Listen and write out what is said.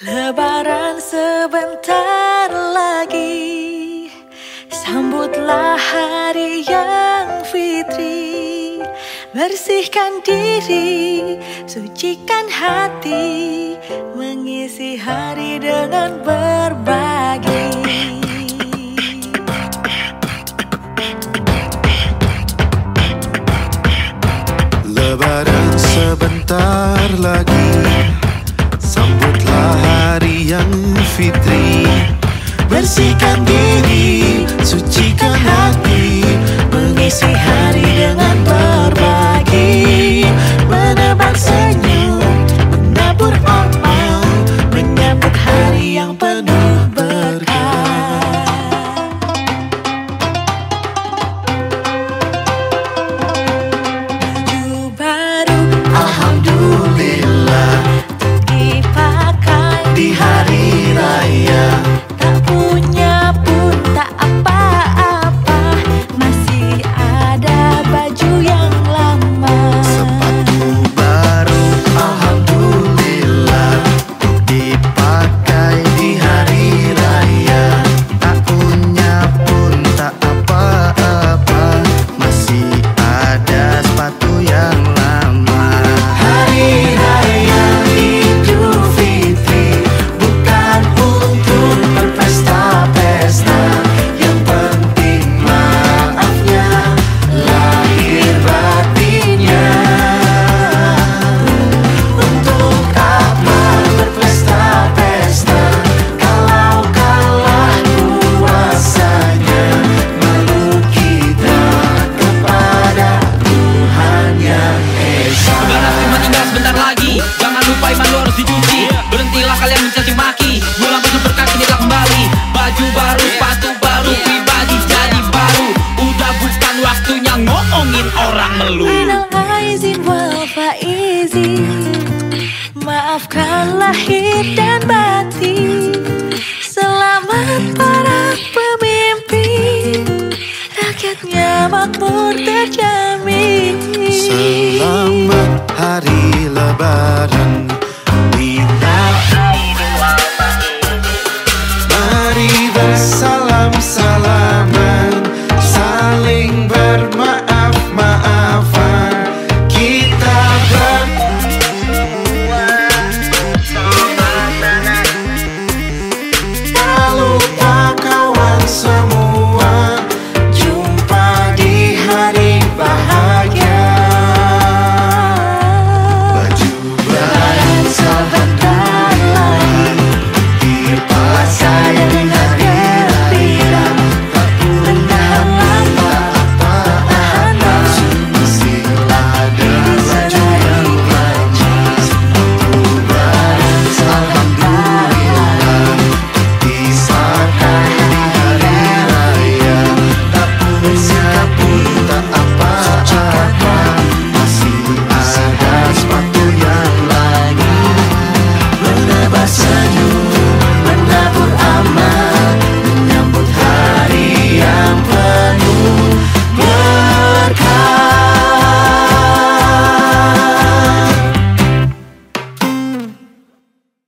Lebaran sebentar lagi. Sambutlah hari yang fitri. Bersihkan diri, sucikan hati. Mengisi hari dengan berbagi. Lebaran sebentar lagi yang fitri. Bersihkan diri maafkan lahir dan batin. Selamat para pemimpin. Rakyatnya makmur terjamin. Selamat hari lebaran.